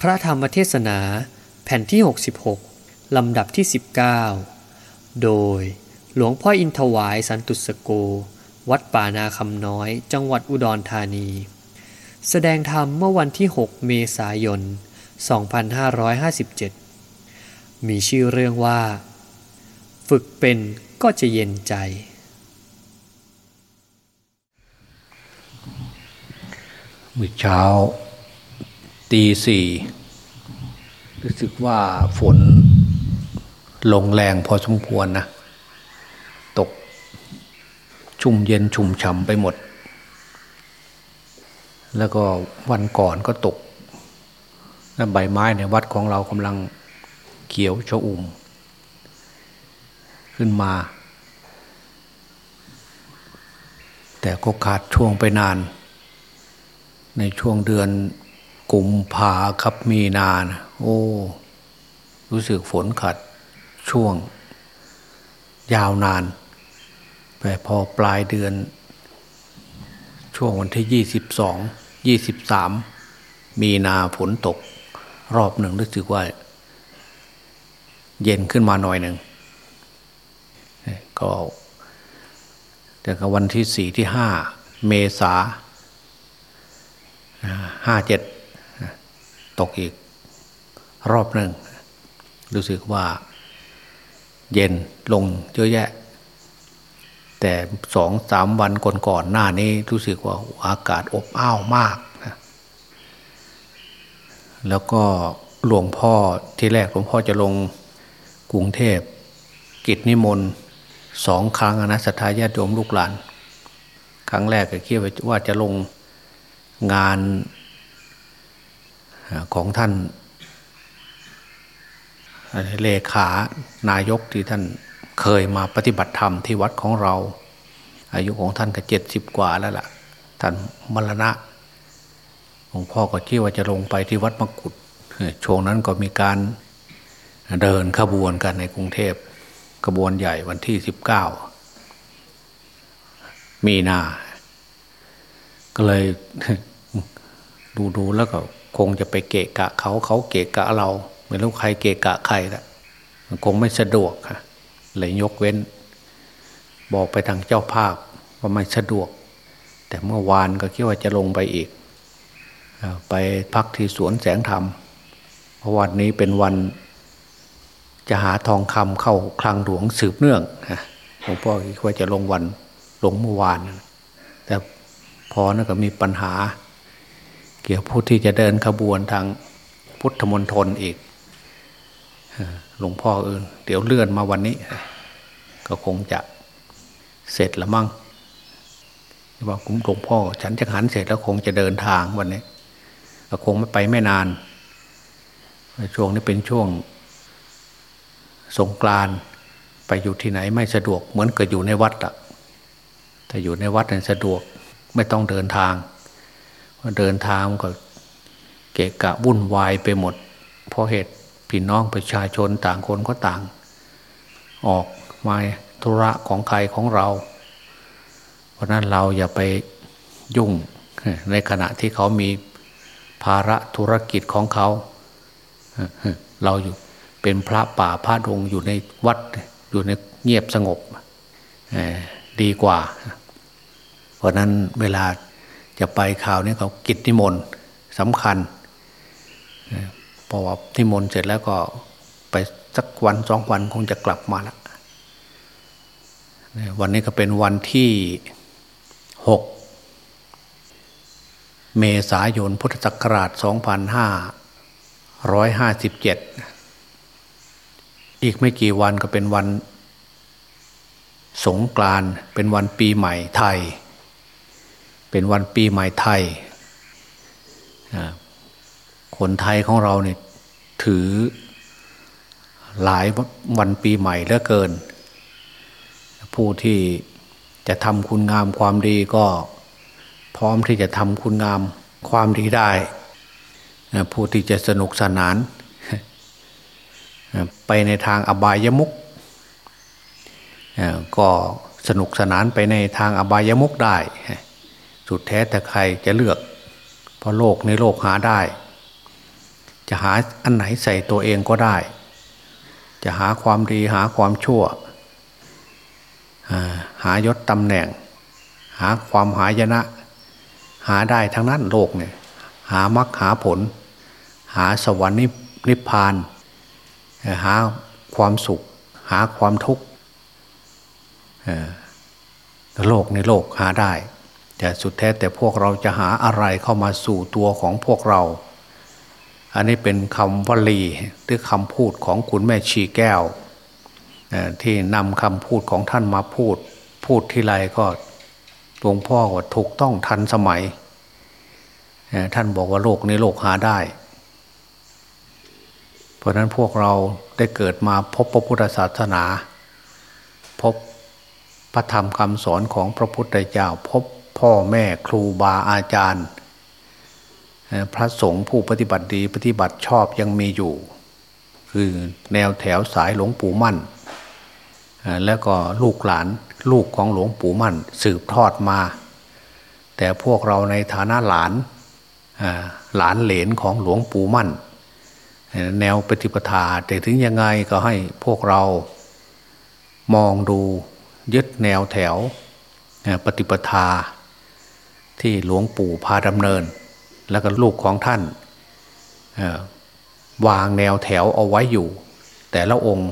พระธรรมเทศนาแผ่นที่ 66 ลำดับที่ 19 โดยหลวงพ่ออินทวายสันตุสโก วัดป่านาคำน้อย จังหวัดอุดรธานี แสดงธรรมเมื่อวันที่ 6 เมษายน 2557 มีชื่อเรื่องว่า ฝึกเป็นก็จะเย็นใจ เมื่อเช้า ตีสี่รู้สึกว่าฝนลงแรงพอสมควรนะ ตกชุ่มเย็นชุ่มฉ่ำไปหมด แล้วก็วันก่อนก็ตกแล้วใบไม้ในวัดของเรากำลังเขียวชอุ่ม ขึ้นมา แต่ก็ขาดช่วงไปนาน ในช่วงเดือน กุมภาครับมีนานะโอ้ รู้สึกฝนขัดช่วง ยาวนาน แต่พอปลายเดือน ช่วงวันที่ยี่สิบสองยี่สิบสามมีนาฝนตก รอบหนึ่งรู้สึกว่า เย็นขึ้นมาหน่อยหนึ่ง ก็ แต่ก็วันที่สี่ที่ห้าเมษาห้าเจ็ด ตกอีก รอบหนึ่งรู้สึกว่า เย็นลงเยอะแยะ แต่สองสามวันก่อนๆหน้านี้รู้สึกว่าอากาศอบอ้าวมากนะแล้วก็หลวงพ่อที่แรกหลวงพ่อจะลงกรุงเทพกิจนิมนต์สองครั้งนะสัทธาญาติโยมลูกหลาน ครั้งแรกก็คิดว่าจะลงงาน ของท่านเลขานายกที่ท่านเคยมาปฏิบัติธรรมที่วัดของเรา อายุของท่านก็เจ็ดสิบกว่าแล้วล่ะ ท่านมรณะหลวงพ่อก็คิดว่าจะลงไปที่วัดมกุฏช่วงนั้นก็มีการเดินขบวนกันในกรุงเทพขบวนใหญ่วันที่สิบเก้ามีนา ก็เลยดูดูแล้วก็ คงจะไปเกะกะเขาเขาเกะกะเราไม่รู้ใครเกะกะใครละมันคงไม่สะดวกค่ะเลยยกเว้น บอกไปทางเจ้าภาพว่าไม่สะดวก แต่เมื่อวานก็คิดว่าจะลงไปอีก ไปพักที่สวนแสงธรรม เพราะวันนี้เป็นวันจะหาทองคำเข้าคลังหลวงสืบเนื่องหลวงพ่อคิดว่าจะลงวันลงเมื่อวาน แต่พอนั่นก็มีปัญหา เกี่ยวผู้ที่จะเดินขบวนทางพุทธมณฑลอีกหลวงพ่อเออเดี๋ยวเลื่อนมาวันนี้ ก็คงจะเสร็จละมั่งว่าคุณหลวงพ่อ ฉันจะหันเสร็จแล้วคงจะเดินทางวันนี้ก็คงไม่ไปไม่นานช่วงนี้เป็นช่วงสงกรานไปอยู่ที่ไหนไม่สะดวก เหมือนกับอยู่ในวัดอะถ้าอยู่ในวัดนั้นสะดวกไม่ต้องเดินทาง เดินทางก็เกะกะวุ่นวายไปหมด เพราะเหตุพี่น้องประชาชนต่างคนก็ต่าง ออกมาธุระของใครของเรา เพราะนั้นเราอย่าไปยุ่งในขณะที่เขามีภาระธุรกิจของเขาเราอยู่เป็นพระป่าพระดงอยู่ในวัดอยู่ในเงียบสงบดีกว่า เพราะนั้นเวลา จะไปข่าวนี้เขากิจนิมนต์สำคัญพอว่านิมนต์เสร็จแล้วก็ไปสักวันสองวันคงจะกลับมาละวันนี้ก็เป็นวันที่หกเมษายนพุทธศักราช 2557 อีกไม่กี่วันก็เป็นวันสงกรานเป็นวันปีใหม่ไทย เป็นวันปีใหม่ไทยคนไทยของเราเนี่ยถือหลายวันปีใหม่เหลือเกิน ผู้ที่จะทำคุณงามความดีก็พร้อมที่จะทำคุณงามความดีได้ ผู้ที่จะสนุกสนาน ไปในทางอบายมุกก็สนุกสนานไปในทางอบายมุกได้ สุดแท้แต่ใครจะเลือก เพราะโลกในโลกหาได้ จะหาอันไหนใส่ตัวเองก็ได้ จะหาความดีหาความชั่ว หายศตำแหน่ง หาความหายนะ หาได้ทั้งนั้นโลกเนี่ยหามรรคหาผล หาสวรรค์นิพพาน หาความสุข หาความทุกข์โลกในโลกหาได้ แต่สุดแท้แต่พวกเราจะหาอะไรเข้ามาสู่ตัวของพวกเรา อันนี้เป็นคำวลีหรือคำพูดของคุณแม่ชีแก้ว ที่นำคำพูดของท่านมาพูด พูดที่ไรก็หลวงพ่อว่าถูกต้องทันสมัย ท่านบอกว่าโลกในโลกหาได้ เพราะนั้นพวกเราได้เกิดมาพบพระพุทธศาสนา พบพระธรรมคำสอนของพระพุทธเจ้าพบ พ่อแม่ครูบาอาจารย์ พระสงฆ์ผู้ปฏิบัติดีปฏิบัติชอบยังมีอยู่ คือแนวแถวสายหลวงปู่มั่น แล้วก็ลูกหลานลูกของหลวงปู่มั่นสืบทอดมา แต่พวกเราในฐานะหลานหลานเหลนของหลวงปู่มั่น แนวปฏิปทาแต่ถึงยังไงก็ให้พวกเรามองดูยึดแนวแถวปฏิปทา ที่หลวงปู่พาดำเนิน แล้วก็ลูกของท่านวางแนวแถวเอาไว้อยู่ แต่ละองค์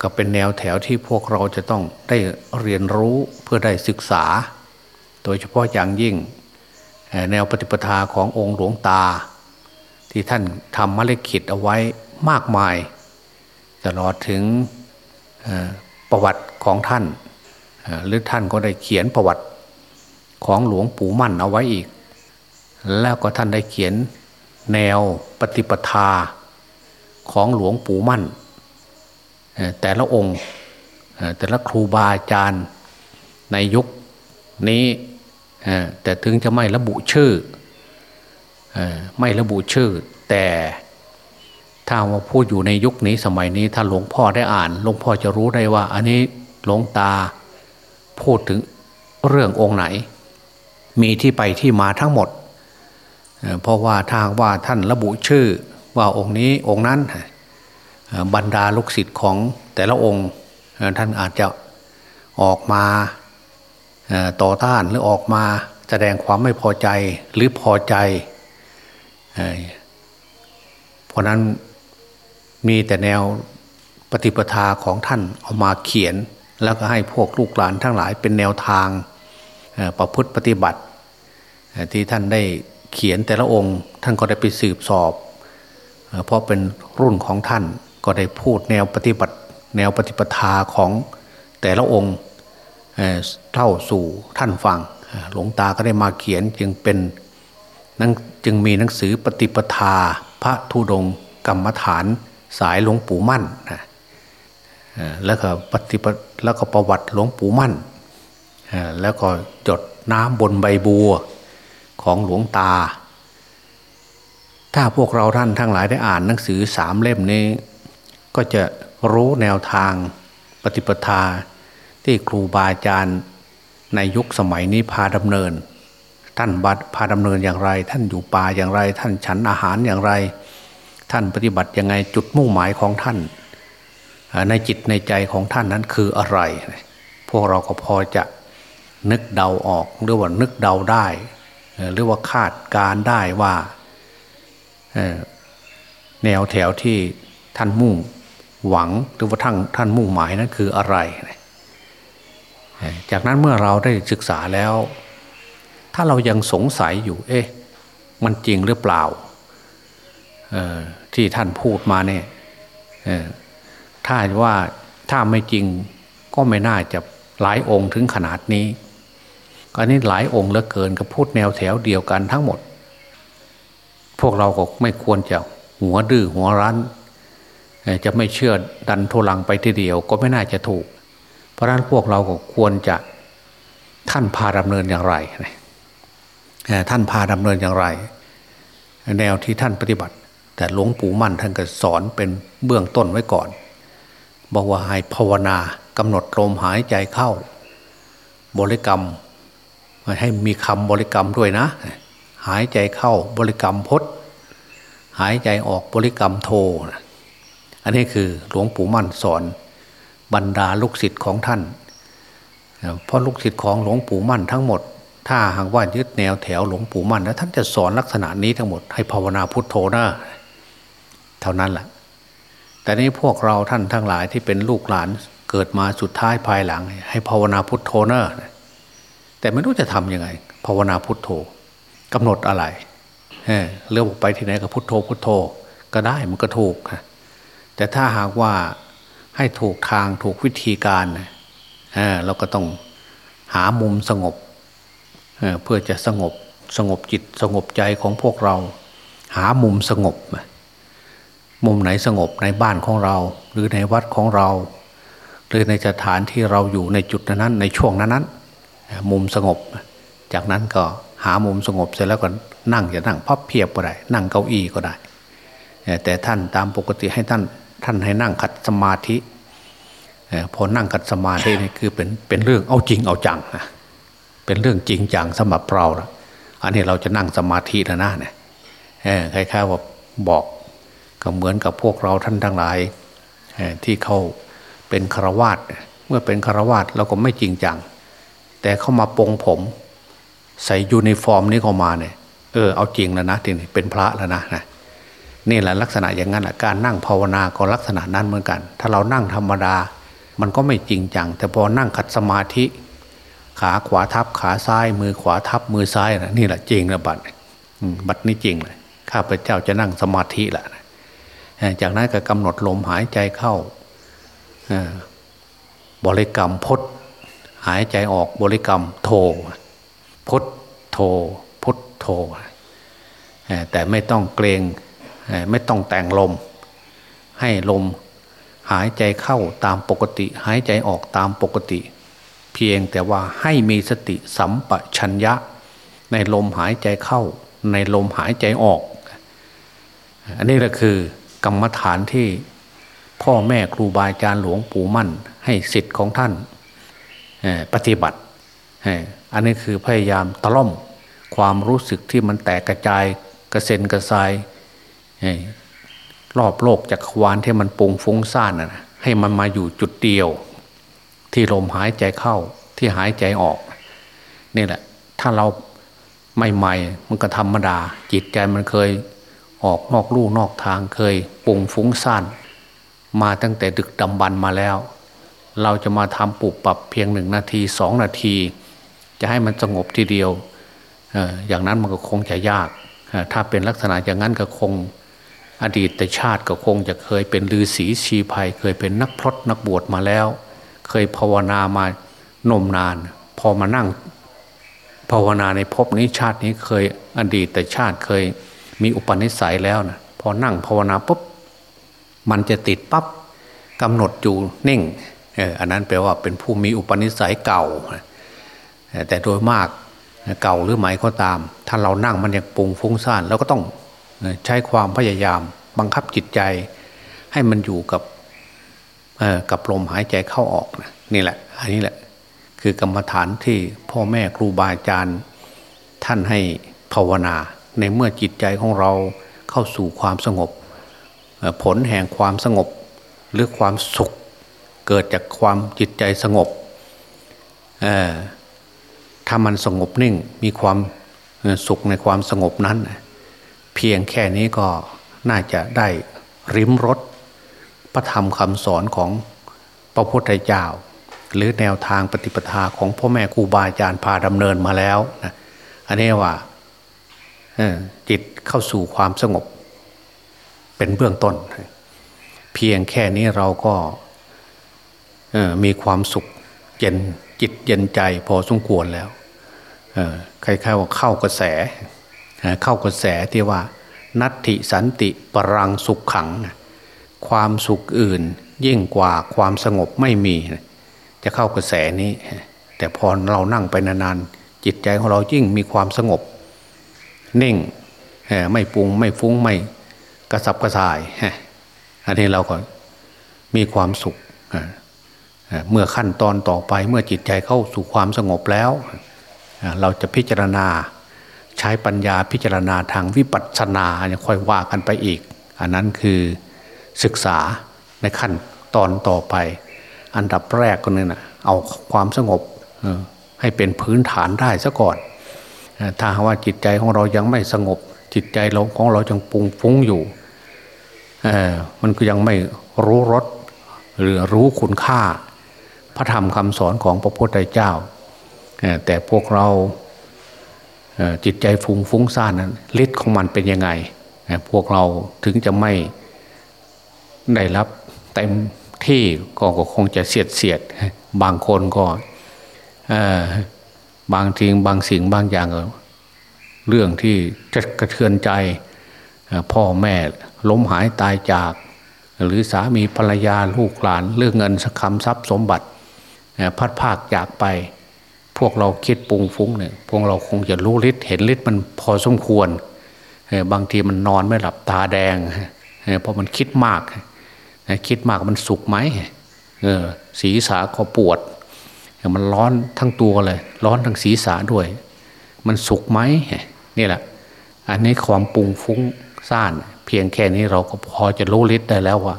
ก็เป็นแนวแถวที่พวกเราจะต้องได้เรียนรู้เพื่อได้ศึกษา โดยเฉพาะอย่างยิ่งแนวปฏิปทาขององค์หลวงตา ที่ท่านทำมเลขิตเอาไว้มากมาย ตลอดถึงประวัติของท่านหรือท่านก็ได้เขียนประวัติ ของหลวงปู่มั่นเอาไว้อีก แล้วก็ท่านได้เขียนแนวปฏิปทาของหลวงปู่มั่น แต่ละองค์แต่ละครูบาอาจารย์ในยุคนี้แต่ถึงจะไม่ระบุชื่อไม่ระบุชื่อ แต่ถ้าว่าพูดอยู่ในยุคนี้สมัยนี้ถ้าหลวงพ่อได้อ่านหลวงพ่อจะรู้ได้ว่า อันนี้หลวงตาพูดถึงเรื่ององค์ไหน มีที่ไปที่มาทั้งหมด เพราะว่าทางว่าท่านระบุชื่อว่าองค์นี้องค์นั้นบรรดาลูกศิษย์ของแต่ละองค์ท่านอาจจะออกมาต่อต้านหรือออกมาแสดงความไม่พอใจหรือพอใจ เพราะนั้นมีแต่แนวปฏิปทาของท่านเอามาเขียน แล้วก็ให้พวกลูกหลานทั้งหลายเป็นแนวทาง ประพฤติปฏิบัติ ที่ท่านได้เขียนแต่ละองค์ ท่านก็ได้ไปสืบสอบ เพราะเป็นรุ่นของท่านก็ได้พูดแนวปฏิบัติ แนวปฏิปทาของแต่ละองค์เท่าสู่ท่านฟังหลวงตาก็ได้มาเขียนจึงเป็นนังจึงมีหนังสือปฏิปทา พระธุดงกรรมฐานสายหลวงปู่มั่นนะแล้วก็ปฏิปแล้วก็ประวัติหลวงปู่มั่น แล้วก็จดน้ำบนใบบัวของหลวงตา ถ้าพวกเราท่านทั้งหลายได้อ่านหนังสือสามเล่มนี้ ก็จะรู้แนวทางปฏิปทาที่ครูบาอาจารย์ในยุคสมัยนี้พาดำเนิน ท่านบัดพาดำเนินอย่างไร ท่านอยู่ป่าอย่างไร ท่านฉันอาหารอย่างไร ท่านปฏิบัติยังไงจุดมุ่งหมายของท่าน ในจิตในใจของท่านนั้นคืออะไร พวกเราก็พอจะ นึกเดาออกหรือว่านึกเดาได้หรือว่าคาดการได้ว่าแนวแถวที่ท่านมุ่งหวังหรือว่าท่านท่านมุ่งหมายนั้นคืออะไร จากนั้นเมื่อเราได้ศึกษาแล้ว ถ้าเรายังสงสัยอยู่ เอ๊ะ มันจริงหรือเปล่าที่ท่านพูดมาเนี่ยถ้าว่าถ้าไม่จริงก็ไม่น่าจะหลายองค์ถึงขนาดนี้ ก็นี้หลายองค์เหลือเกินก็พูดแนวแถวเดียวกันทั้งหมด พวกเราก็ไม่ควรจะหัวดื้อหัวรั้น จะไม่เชื่อดันโทลังไปทีเดียวก็ไม่น่าจะถูก เพราะนั้นพวกเราก็ควรจะท่านพาดำเนินอย่างไร ท่านพาดำเนินอย่างไร แนวที่ท่านปฏิบัติ แต่หลวงปู่มั่นท่านก็สอนเป็นเบื้องต้นไว้ก่อน บอกว่าให้ภาวนากำหนดลมหายใจเข้า บริกรรม ให้มีคำบริกรรมด้วยนะ หายใจเข้าบริกรรมพดหายใจออกบริกรรมโท อันนี้คือหลวงปู่มั่นสอนบรรดาลูกศิษย์ของท่าน เพราะลูกศิษย์ของหลวงปู่มั่นทั้งหมด ถ้าหากว่ายึดแนวแถวหลวงปู่มั่นแล้วท่านจะสอนลักษณะนี้ทั้งหมดให้ภาวนาพุทโธนะเท่านั้นแหละแต่นี้พวกเราท่านทั้งหลายที่เป็นลูกหลานเกิดมาสุดท้ายภายหลัง ให้ภาวนาพุทโธนะ แต่ไม่รู้จะทํำยังไง ภาวนาพุทโธกำหนดอะไรเรื่องไปที่ไหนก็พุทโธพุทโธ ก็ได้มันก็ถูกแต่ถ้าหากว่าให้ถูกทางถูกวิธีการเราก็ต้องหามุมสงบเพื่อจะสงบสงบจิตสงบใจของพวกเรา หามุมสงบ มุมไหนสงบในบ้านของเรา หรือในวัดของเรา หรือในสถานที่เราอยู่ในจุดนั้นในช่วงนั้น มุมสงบ จากนั้นก็หามุมสงบเสร็จแล้วก็นั่งจะนั่งพับเพียบก็ได้ นั่งเก้าอี้ก็ได้ แต่ท่านตามปกติให้ท่านท่านให้นั่งขัดสมาธิพอนั่งขัดสมาธินี่คือเป็นเป็นเรื่องเอาจริงเอาจังนะเป็นเรื่องจริงจังสำหรับเราละอันนี้เราจะนั่งสมาธินะนะเนี่ยคล้ายๆว่าบอกก็เหมือนกับพวกเราท่านทั้งหลายที่เขาเป็นฆราวาสเมื่อเป็นฆราวาสเราก็ไม่จริงจัง แต่เข้ามาปลงผม ใส่ยูนิฟอร์มนี้เข้ามาเนี่ยเออเอาจริงแล้วนะทีนี้เป็นพระแล้วนะนะนี่แหละลักษณะอย่างนั้นแหละการนั่งภาวนาก็ลักษณะนั้นเหมือนกัน ถ้าเรานั่งธรรมดา มันก็ไม่จริงจัง แต่พอนั่งขัดสมาธิ ขาขวาทับขาซ้าย มือขวาทับมือซ้ายนะนี่แหละจริงนะบัดบัดนี้จริงเลยข้าพเจ้าจะนั่งสมาธิแหละจากนั้นก็กำหนดลมหายใจเข้าบริกรรมพด หายใจออกบริกรรมโทพดโทพุทโทแต่ไม่ต้องเกรงไม่ต้องแต่งลม ให้ลมหายใจเข้าตามปกติ หายใจออกตามปกติ เพียงแต่ว่าให้มีสติสัมปชัญญะ ในลมหายใจเข้า ในลมหายใจออก อันนี้แหละคือกรรมฐานที่พ่อแม่ครูบาอาจารย์หลวงปู่มั่น ให้สิทธิ์ของท่าน ปฏิบัติ อันนี้คือพยายามตะล่อมความรู้สึกที่มันแตกกระจายกระเซ็นกระซายรอบโลกจักรวาลที่มันปุงฟุ้งซ่านนะให้มันมาอยู่จุดเดียว ที่ลมหายใจเข้าที่หายใจออกนี่แหละ ถ้าเราใหม่ๆมันก็ธรรมดา จิตใจมันเคยออกนอกลู่นอกทางเคยปุงฟุ้งซ่าน มาตั้งแต่ดึกดำบรรมาแล้ว เราจะมาทำปรับปรับเพียงหนึ่งนาทีสองนาที จะให้มันสงบทีเดียวอย่างนั้นมันก็คงจะยาก ถ้าเป็นลักษณะอย่างนั้นก็คงอดีตชาติก็คงจะเคยเป็นลือศีชีภัย เคยเป็นนักพรตนักบวชมาแล้ว เคยภาวนามานมนาน พอมานั่งภาวนาในภพนี้ชาตินี้เคยอดีตชาติเคยมีอุปนิสัยแล้วนะพอนั่งภาวนาปุ๊บมันจะติดปับ๊บกำหนดอยู่นิ่ง อออันนั้นแปลว่าเป็นผู้มีอุปนิสัยเก่า แต่โดยมากเก่าหรือใหม่ก็ตาม ถ้าเรานั่งมันยังปุงฟุ้งซ่านเราก็ต้องใช้ความพยายามบังคับจิตใจ ให้มันอยู่กับกับลมหายใจเข้าออกนะนี่แหละ อันนี้แหละคือกรรมฐานที่พ่อแม่ครูบาอาจารย์ท่านให้ภาวนา ในเมื่อจิตใจของเราเข้าสู่ความสงบ ผลแห่งความสงบหรือความสุข เกิดจากความจิตใจสงบถ้ามันสงบนิ่งมีความสุขในความสงบนั้น เพียงแค่นี้ก็น่าจะได้ริมรถพระธรรมคำสอนของพระพุทธเจ้า หรือแนวทางปฏิปทาของพ่อแม่ครูบาอาจารย์พาดำเนินมาแล้วนะอันนี้ว่าจิตเข้าสู่ความสงบ เป็นเบื้องต้น เพียงแค่นี้เราก็ มีความสุขเย็นจิตเย็นใจพอสมควรแล้วใครๆว่าเข้ากระแสเข้ากระแสที่ว่า นัตติสันติปรังสุขขัง ความสุขอื่นยิ่งกว่าความสงบไม่มี จะเข้ากระแสนี้ แต่พอเรานั่งไปนานๆจิตใจของเรายิ่งมีความสงบ นิ่งไม่ปรุงไม่ฟุ้งไม่กระสับกระส่าย อันนี้เราก็มีความสุข เมื่อขั้นตอนต่อไปเมื่อจิตใจเข้าสู่ความสงบแล้ว เราจะพิจารณาใช้ปัญญาพิจารณาทางวิปัสสนาเนี่ยค่อยว่ากันไปอีก อันนั้นคือศึกษาในขั้นตอนต่อไป อันดับแรกก็เนี่ยนะเอาความสงบให้เป็นพื้นฐานได้ซะก่อน ถ้าว่าจิตใจของเรายังไม่สงบ จิตใจเราของเรายังปุงฟุ้งอยู่มันก็ยังไม่รู้รสหรือรู้คุณค่า พระธรรมคำสอนของพระพุทธเจ้า แต่พวกเราจิตใจฟุ้งฟุ้งซ่านนั้นฤทธิ์ของมันเป็นยังไง พวกเราถึงจะไม่ได้รับเต็มที่ก็คงจะเสียดเสียดบางคนก็บางทีบางสิ่งบางอย่างเรื่องที่จะกระเทือนใจพ่อแม่ล้มหายตายจาก หรือสามีภรรยาลูกหลาน เรื่องเงินสักคำทรัพย์สมบัติ พัดภาคจากไป พวกเราคิดปรุงฟุ้งเนี่ยพวกเราคงจะรู้ฤทธิ์เห็นฤทธิ์มันพอสมควรบางทีมันนอนไม่หลับตาแดงเพราะมันคิดมากคิดมากมันสุกไหมศีรษะก็ปวด มันร้อนทั้งตัวเลย ร้อนทั้งศีรษะด้วย มันสุกไหมนี่แหละ อันนี้ความปรุงฟุ้งซ่าน เพียงแค่นี้เราก็พอจะรู้ฤทธิ์ได้แล้วว่า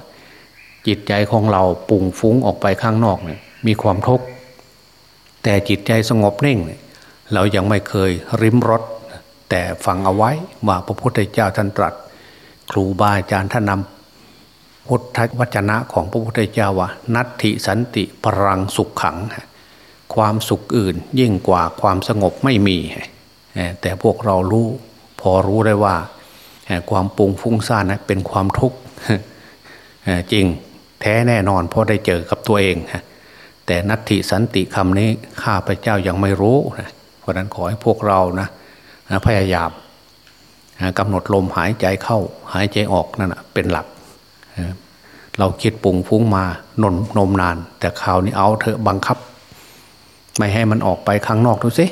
จิตใจของเราปรุงฟุ้งออกไปข้างนอกเนี่ย มีความทุกข์แต่จิตใจสงบนิ่ง เรายังไม่เคยริมรสแต่ฟังเอาไว้ว่าพระพุทธเจ้าท่านตรัส ครูบาอาจารย์ท่านนำพุทธวจนะของพระพุทธเจ้าว่านัตถิสันติพรังสุขขัง ความสุขอื่นยิ่งกว่าความสงบไม่มี แต่พวกเรารู้พอรู้ได้ว่า ความปุงฟุ้งซ่านนะเป็นความทุกข์จริงแท้แน่นอนเพราะได้เจอกับตัวเอง แต่นัตถิสันติคำนี้ข้าพเจ้ายังไม่รู้เพราะนั้นขอให้พวกเรานะพยายามกำหนดลมหายใจเข้าหายใจออกนั่นเป็นหลัก เราคิดปุงฟุ้งมานนนมนาน แต่คราวนี้เอาเถอะบังคับ ไม่ให้มันออกไปข้างนอกดูสิ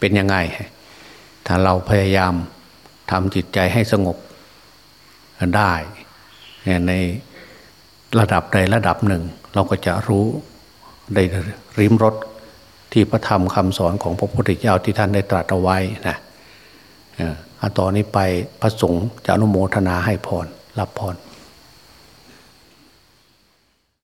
เป็นยังไง ถ้าเราพยายามทำจิตใจให้สงบได้ในระดับใดระดับหนึ่ง เราก็จะรู้ ได้ริมรถที่พระธรรมคำสอนของพระพุทธเจ้าที่ท่านได้ตรัสเอาไว้นะอาต่อนนี้ไปพระสงฆ์จะอนุโมทนาให้พรรับพร